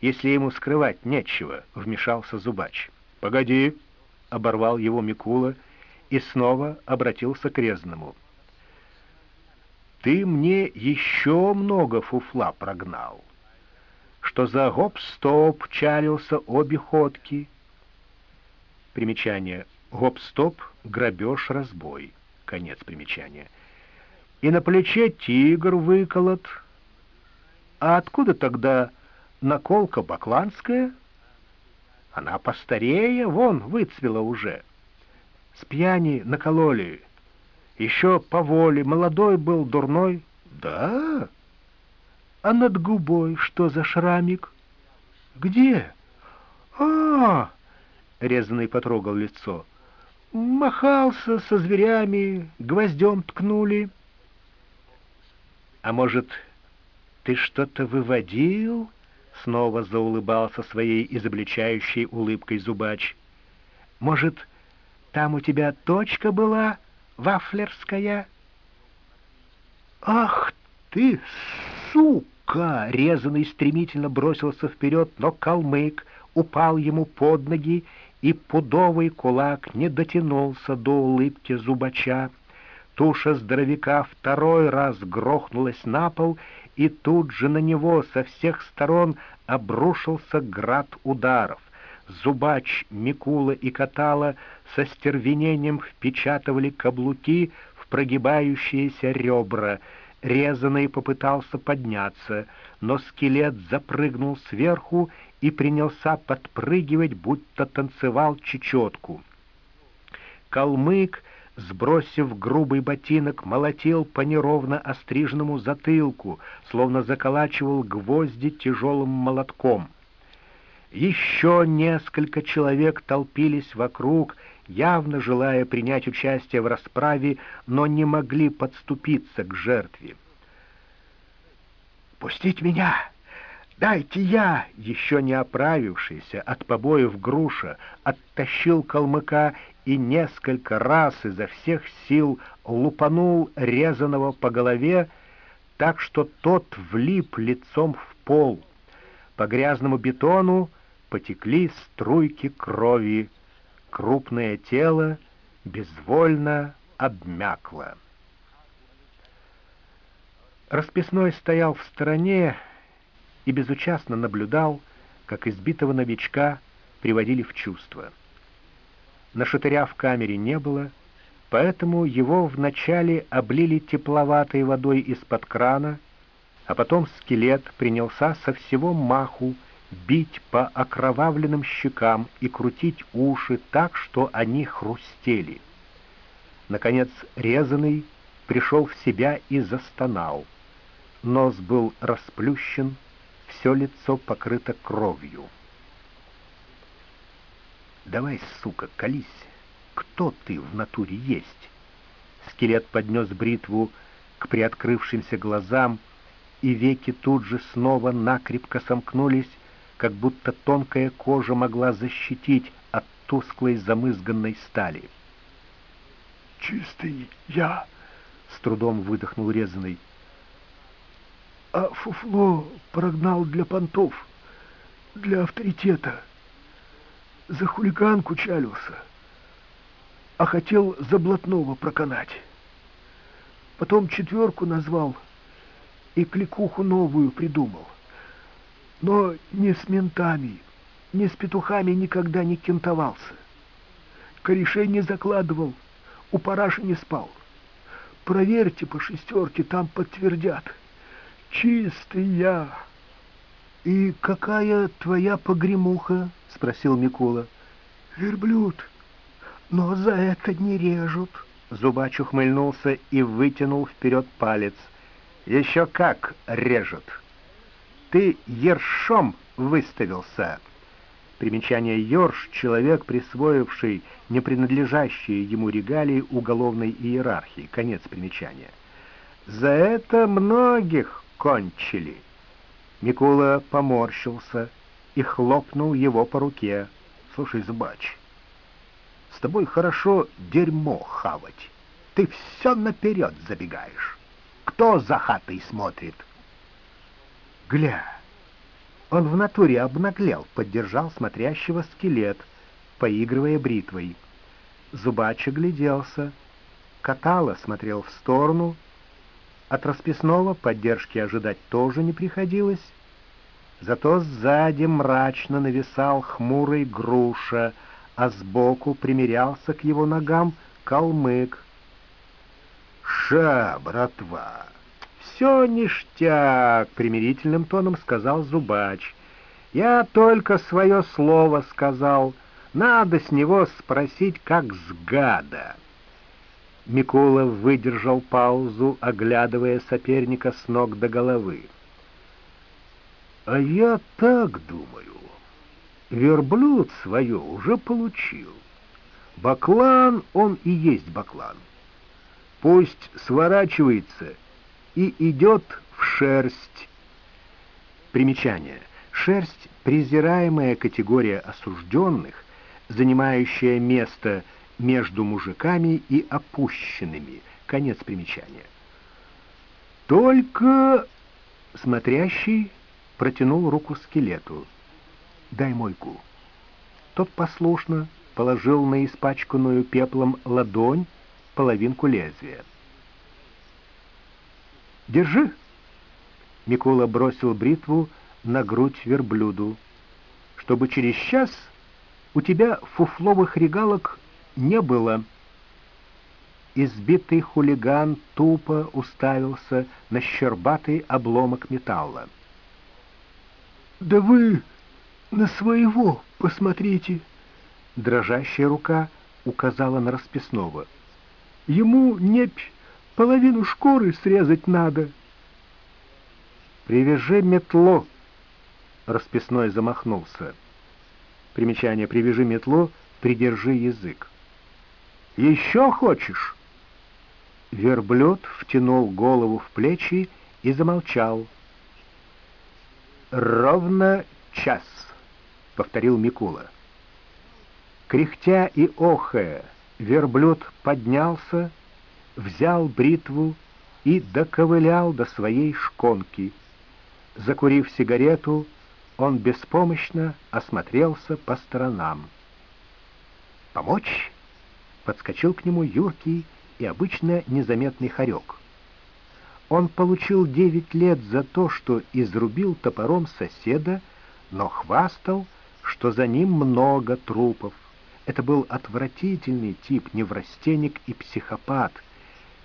если ему скрывать нечего, — вмешался Зубач. — Погоди, — оборвал его Микула и снова обратился к Резному. — Ты мне еще много фуфла прогнал что за гоп-стоп чалился обе ходки. Примечание. Гоп-стоп — грабеж, разбой. Конец примечания. И на плече тигр выколот. А откуда тогда наколка бакланская? Она постарее, вон, выцвела уже. С пьяни накололи. Еще по воле, молодой был, дурной. Да, а над губой что за шрамик? Где? А, резанный потрогал лицо. Махался со зверями, гвоздем ткнули. А может, ты что-то выводил? Снова заулыбался своей изобличающей улыбкой зубач. Может, там у тебя точка была, вафлерская? «Ах ты, сука!» Резанный стремительно бросился вперед, но калмык упал ему под ноги, и пудовый кулак не дотянулся до улыбки зубача. Туша здоровяка второй раз грохнулась на пол, и тут же на него со всех сторон обрушился град ударов. Зубач, Микула и Катала со стервенением впечатывали каблуки в прогибающиеся ребра. Резанный попытался подняться, но скелет запрыгнул сверху и принялся подпрыгивать, будто танцевал чечетку. Калмык, сбросив грубый ботинок, молотил по неровно остриженному затылку, словно заколачивал гвозди тяжелым молотком. Еще несколько человек толпились вокруг, явно желая принять участие в расправе, но не могли подступиться к жертве. «Пустить меня! Дайте я!» Еще не оправившийся от побоев груша оттащил калмыка и несколько раз изо всех сил лупанул резаного по голове, так что тот влип лицом в пол. По грязному бетону потекли струйки крови, крупное тело безвольно обмякло. Расписной стоял в стороне и безучастно наблюдал, как избитого новичка приводили в чувство. На шатыря в камере не было, поэтому его вначале облили тепловатой водой из-под крана, а потом скелет принялся со всего маху бить по окровавленным щекам и крутить уши так, что они хрустели. Наконец резанный пришел в себя и застонал. Нос был расплющен, все лицо покрыто кровью. «Давай, сука, колись! Кто ты в натуре есть?» Скелет поднес бритву к приоткрывшимся глазам, и веки тут же снова накрепко сомкнулись, как будто тонкая кожа могла защитить от тусклой замызганной стали. «Чистый я!» — с трудом выдохнул резанный. «А фуфло прогнал для понтов, для авторитета. За хулиганку чалился, а хотел за блатного проканать. Потом четверку назвал и кликуху новую придумал. Но не с ментами, не с петухами никогда не кентовался. Корешей не закладывал, у параши не спал. Проверьте по шестерке, там подтвердят. Чистый я. «И какая твоя погремуха?» — спросил Микула. «Верблюд, но за это не режут». Зубач ухмыльнулся и вытянул вперед палец. «Еще как режут!» ты ершом выставился. Примечание «ерш» — человек, присвоивший непринадлежащие ему регалии уголовной иерархии. Конец примечания. За это многих кончили. Микула поморщился и хлопнул его по руке. «Слушай, Зубач, с тобой хорошо дерьмо хавать. Ты все наперед забегаешь. Кто за хатой смотрит?» Гля! Он в натуре обнаглел, поддержал смотрящего скелет, поигрывая бритвой. Зубач огляделся. Катала смотрел в сторону. От расписного поддержки ожидать тоже не приходилось. Зато сзади мрачно нависал хмурый груша, а сбоку примерялся к его ногам калмык. «Ша, братва!» «Все ништяк», — примирительным тоном сказал Зубач. «Я только свое слово сказал. Надо с него спросить, как с гада». Микула выдержал паузу, оглядывая соперника с ног до головы. «А я так думаю. Верблюд свое уже получил. Баклан он и есть баклан. Пусть сворачивается и идет в шерсть. Примечание. Шерсть — презираемая категория осужденных, занимающая место между мужиками и опущенными. Конец примечания. Только смотрящий протянул руку скелету. «Дай мойку». Тот послушно положил на испачканную пеплом ладонь половинку лезвия. «Держи!» Микола бросил бритву на грудь верблюду, чтобы через час у тебя фуфловых регалок не было. Избитый хулиган тупо уставился на щербатый обломок металла. «Да вы на своего посмотрите!» Дрожащая рука указала на расписного. «Ему непь половину шкуры срезать надо!» «Привяжи метлу!» Расписной замахнулся. Примечание «Привяжи метлу, придержи язык». «Еще хочешь?» Верблюд втянул голову в плечи и замолчал. «Ровно час», — повторил Микула. Кряхтя и охая, верблюд поднялся, взял бритву и доковылял до своей шконки. Закурив сигарету, он беспомощно осмотрелся по сторонам. «Помочь?» — подскочил к нему юркий и обычно незаметный хорек. Он получил девять лет за то, что изрубил топором соседа, но хвастал, что за ним много трупов. Это был отвратительный тип, неврастенник и психопат.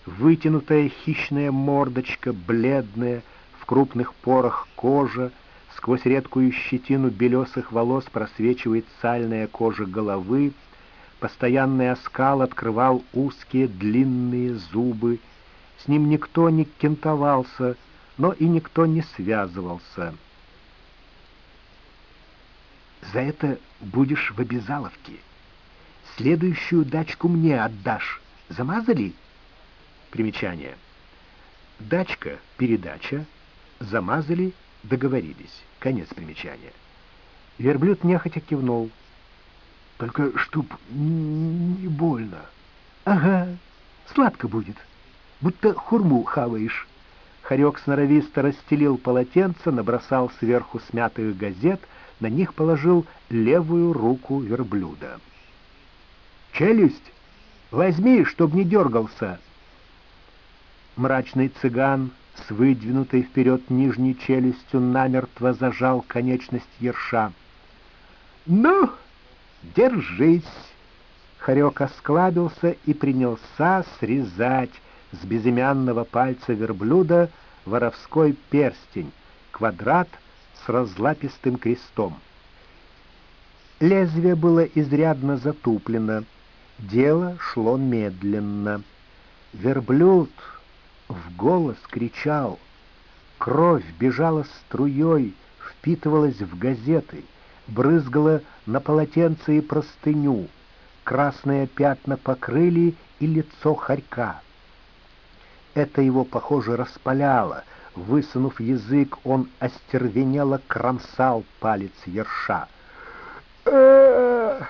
Вытянутая хищная мордочка, бледная, в крупных порах кожа, сквозь редкую щетину белесых волос просвечивает сальная кожа головы, Постоянный оскал открывал узкие длинные зубы. С ним никто не кентовался, но и никто не связывался. «За это будешь в обязаловке. Следующую дачку мне отдашь. Замазали?» Примечание. Дачка, передача, замазали, договорились. Конец примечания. Верблюд нехотя кивнул. Только чтоб не больно. Ага, сладко будет, будто хурму хаваешь. Хорек сноровисто расстелил полотенце, набросал сверху смятых газет, на них положил левую руку верблюда. «Челюсть! Возьми, чтоб не дергался!» Мрачный цыган с выдвинутой вперед нижней челюстью намертво зажал конечность ерша. «Ну!» «Держись!» Хорек осклабился и принялся срезать с безымянного пальца верблюда воровской перстень, квадрат с разлапистым крестом. Лезвие было изрядно затуплено, дело шло медленно. Верблюд в голос кричал, кровь бежала струей, впитывалась в газеты — брызгала на полотенце и простыню. Красные пятна покрыли и лицо хорька. Это его, похоже, распаляло. Высунув язык, он остервенело кромсал палец ерша. э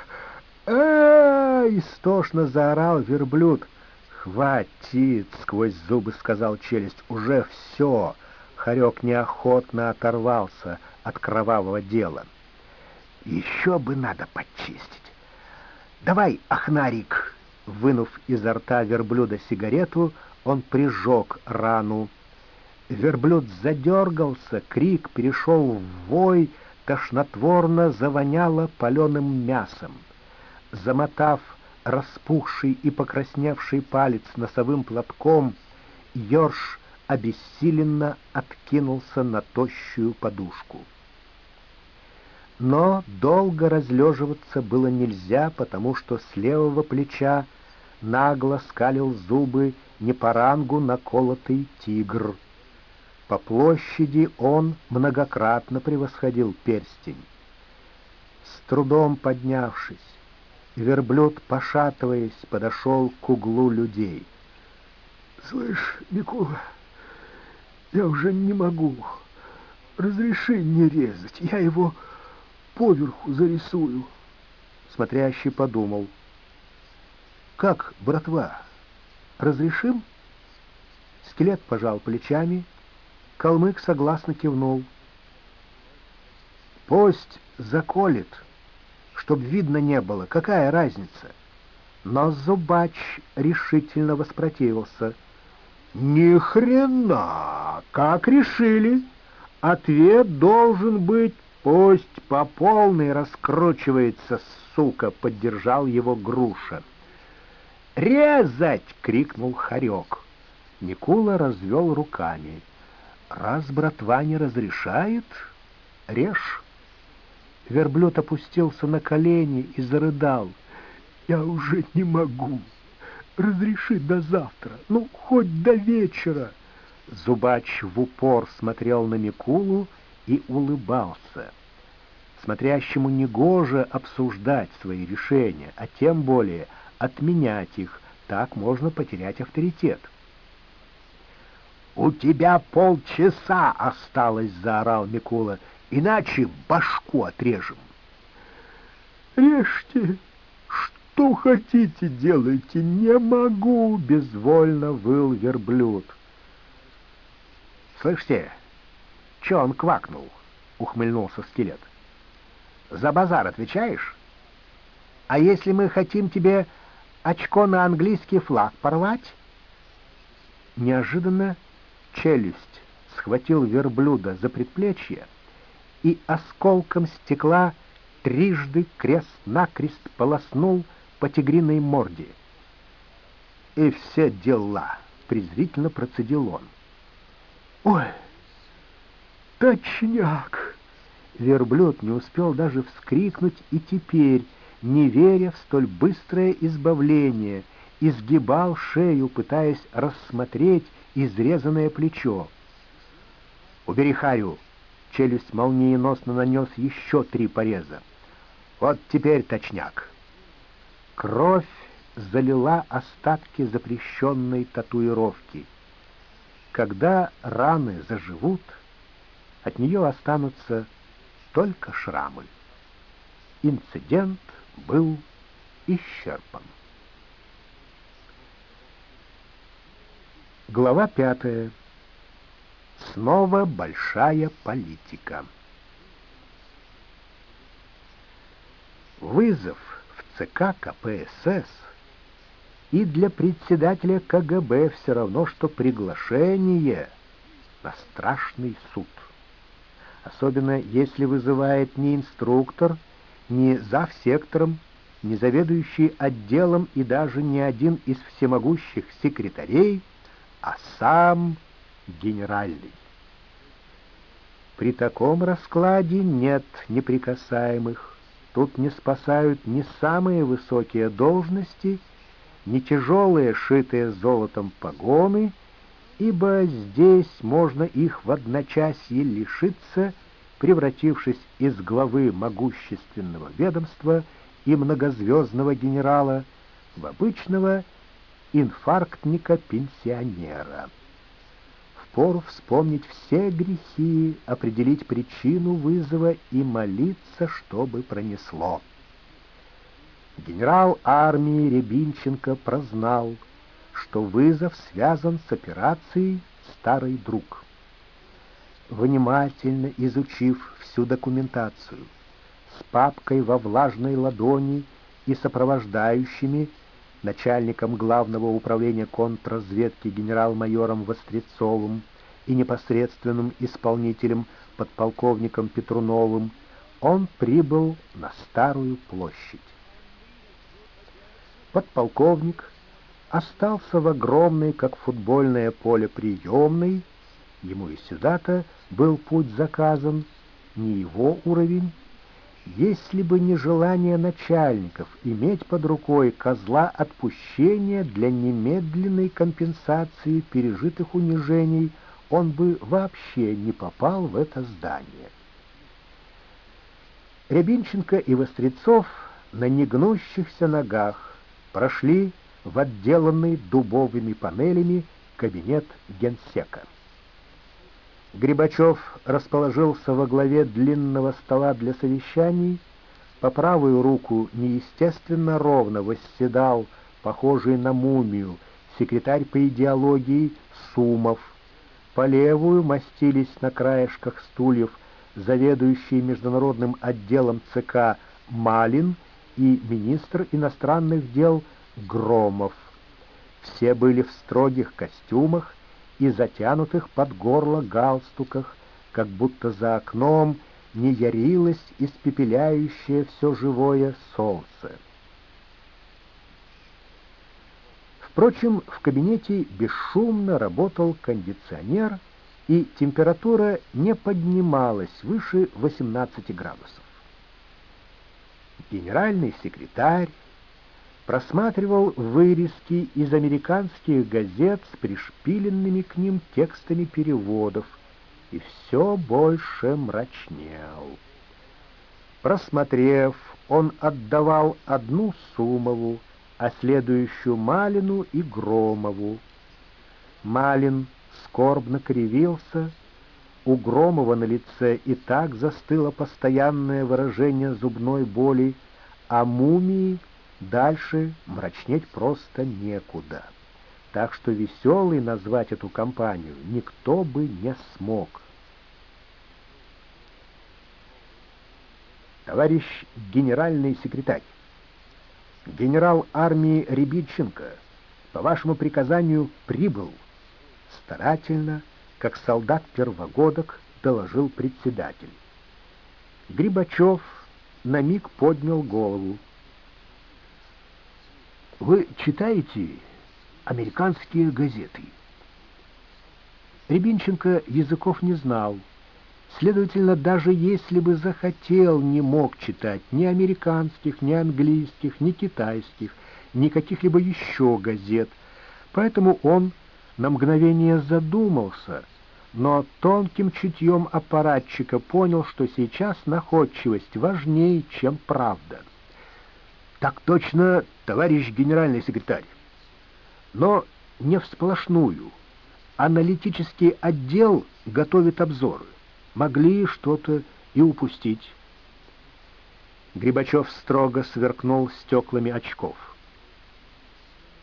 э истошно заорал верблюд. «Хватит!» — сквозь зубы сказал челюсть. «Уже все!» Хорек неохотно оторвался от кровавого дела. Еще бы надо почистить. Давай, Ахнарик, вынув изо рта верблюда сигарету, он прижег рану. Верблюд задергался, крик перешел в вой, тошнотворно завоняло паленым мясом. Замотав распухший и покрасневший палец носовым платком, Ёрш обессиленно откинулся на тощую подушку. Но долго разлеживаться было нельзя, потому что с левого плеча нагло скалил зубы не по рангу наколотый тигр. По площади он многократно превосходил перстень. С трудом поднявшись, верблюд, пошатываясь, подошел к углу людей. «Слышь, Микола, я уже не могу. Разреши не резать, я его поверху зарисую. Смотрящий подумал. Как, братва, разрешим? Скелет пожал плечами, калмык согласно кивнул. «Пусть заколет, чтоб видно не было, какая разница?» Но Зубач решительно воспротивился. «Ни хрена! Как решили? Ответ должен быть «Пусть по полной раскручивается, сука!» — поддержал его груша. «Резать!» — крикнул Харек. Никула развел руками. «Раз братва не разрешает, режь!» Верблюд опустился на колени и зарыдал. «Я уже не могу. Разреши до завтра, ну, хоть до вечера!» Зубач в упор смотрел на Микулу и улыбался. Смотрящему негоже обсуждать свои решения, а тем более отменять их, так можно потерять авторитет. «У тебя полчаса осталось!» — заорал Микула. «Иначе башку отрежем!» «Режьте! Что хотите, делайте! Не могу!» — безвольно выл верблюд. «Слышите, че он квакнул?» — ухмыльнулся скелет. «За базар отвечаешь? А если мы хотим тебе очко на английский флаг порвать?» Неожиданно челюсть схватил верблюда за предплечье и осколком стекла трижды крест-накрест полоснул по тигриной морде. «И все дела!» — презрительно процедил он. «Ой, точняк!» Верблюд не успел даже вскрикнуть и теперь, не веря в столь быстрое избавление, изгибал шею, пытаясь рассмотреть изрезанное плечо. «Убери Харю!» Челюсть молниеносно нанес еще три пореза. «Вот теперь точняк!» Кровь залила остатки запрещенной татуировки. Когда раны заживут, от нее останутся только шрамы. Инцидент был исчерпан. Глава пятая. Снова большая политика. Вызов в ЦК КПСС и для председателя КГБ все равно, что приглашение на страшный суд. Особенно если вызывает не инструктор, не завсектором, не заведующий отделом и даже не один из всемогущих секретарей, а сам генеральный. При таком раскладе нет неприкасаемых. Тут не спасают ни самые высокие должности, ни тяжелые, шитые золотом погоны, ибо здесь можно их в одночасье лишиться, превратившись из главы могущественного ведомства и многозвездного генерала в обычного инфарктника-пенсионера. Впору вспомнить все грехи, определить причину вызова и молиться, чтобы пронесло. Генерал армии Рябинченко прознал, что вызов связан с операцией «Старый друг». Внимательно изучив всю документацию, с папкой во влажной ладони и сопровождающими начальником главного управления контрразведки генерал-майором Вострецовым и непосредственным исполнителем подполковником Петруновым, он прибыл на Старую площадь. Подполковник остался в огромной, как футбольное поле, приемной, ему и сюда-то был путь заказан, не его уровень, если бы не желание начальников иметь под рукой козла отпущения для немедленной компенсации пережитых унижений, он бы вообще не попал в это здание. Рябинченко и Вострецов на негнущихся ногах прошли в отделанный дубовыми панелями кабинет генсека. Грибачев расположился во главе длинного стола для совещаний, по правую руку неестественно ровно восседал, похожий на мумию, секретарь по идеологии Сумов. По левую мастились на краешках стульев заведующий международным отделом ЦК Малин и министр иностранных дел Громов. Все были в строгих костюмах и затянутых под горло галстуках, как будто за окном не ярилось испепеляющее все живое солнце. Впрочем, в кабинете бесшумно работал кондиционер, и температура не поднималась выше 18 градусов. Генеральный секретарь просматривал вырезки из американских газет с пришпиленными к ним текстами переводов и все больше мрачнел. Просмотрев, он отдавал одну Сумову, а следующую Малину и Громову. Малин скорбно кривился, у Громова на лице и так застыло постоянное выражение зубной боли, а мумии дальше мрачнеть просто некуда. Так что веселый назвать эту компанию никто бы не смог. Товарищ генеральный секретарь, генерал армии Рябиченко по вашему приказанию прибыл. Старательно, как солдат первогодок, доложил председатель. Грибачев на миг поднял голову. «Вы читаете американские газеты?» Рябинченко языков не знал. Следовательно, даже если бы захотел, не мог читать ни американских, ни английских, ни китайских, ни каких-либо еще газет. Поэтому он на мгновение задумался, но тонким чутьем аппаратчика понял, что сейчас находчивость важнее, чем правда. «Так точно, товарищ генеральный секретарь. Но не всплошную. Аналитический отдел готовит обзоры. Могли что-то и упустить». Грибачев строго сверкнул стеклами очков.